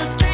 a string.